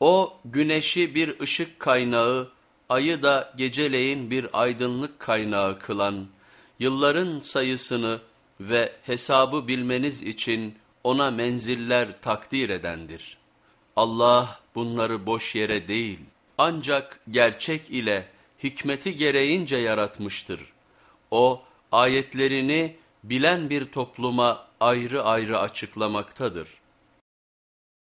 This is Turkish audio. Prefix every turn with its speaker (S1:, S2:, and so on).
S1: O güneşi bir ışık kaynağı, ayı da geceleyin bir aydınlık kaynağı kılan, yılların sayısını ve hesabı bilmeniz için ona menziller takdir edendir. Allah bunları boş yere değil, ancak gerçek ile hikmeti gereğince yaratmıştır. O ayetlerini bilen bir topluma ayrı ayrı açıklamaktadır.